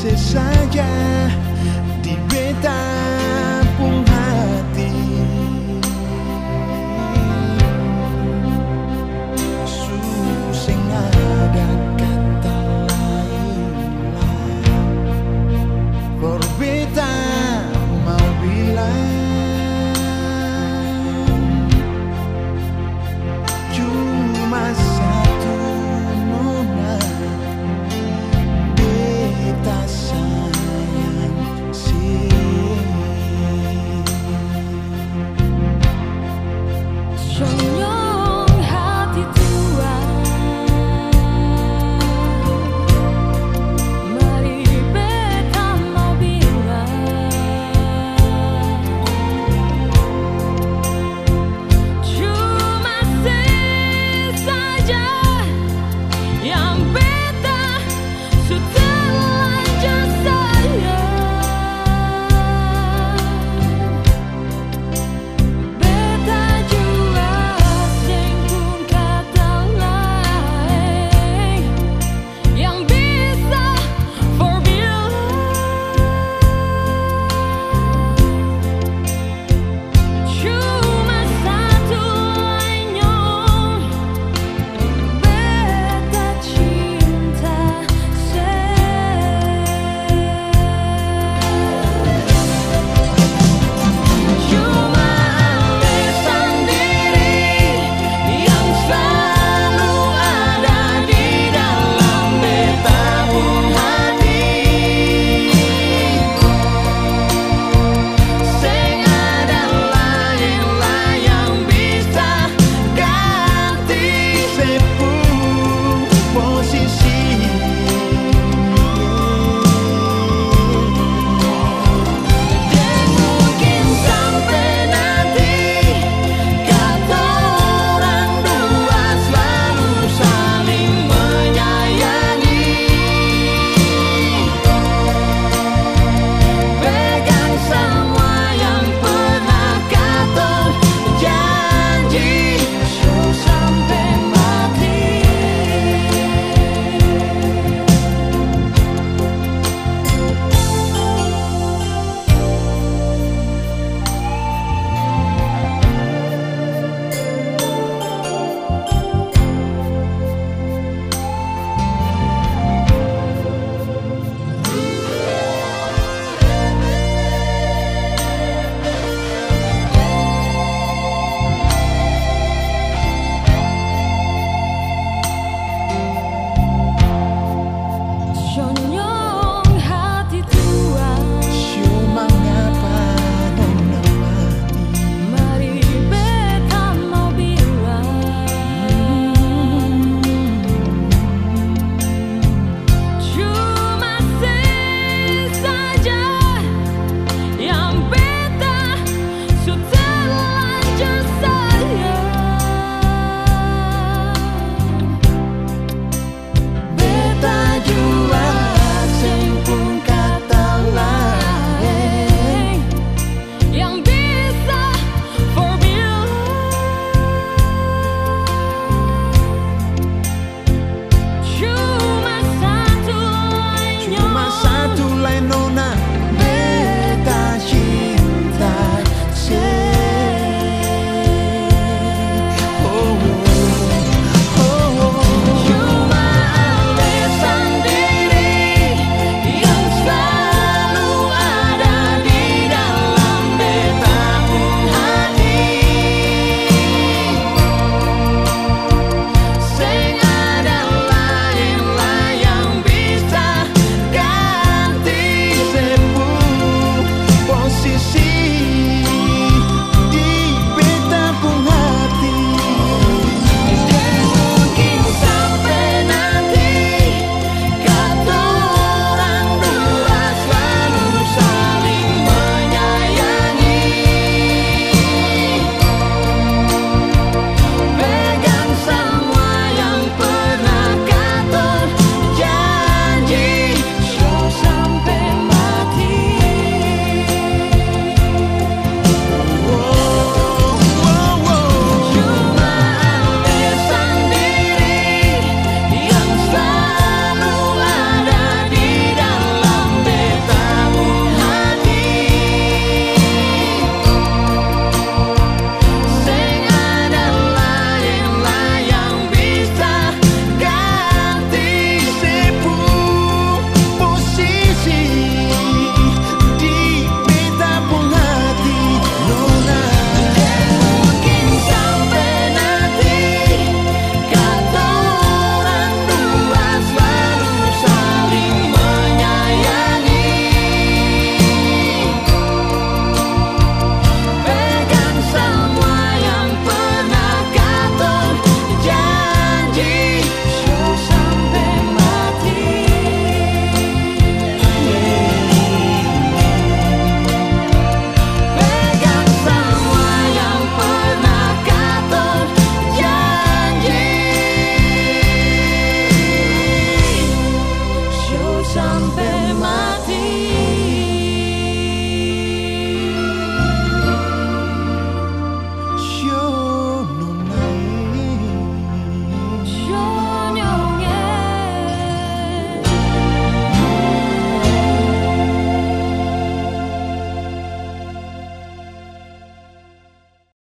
c'est sa guerre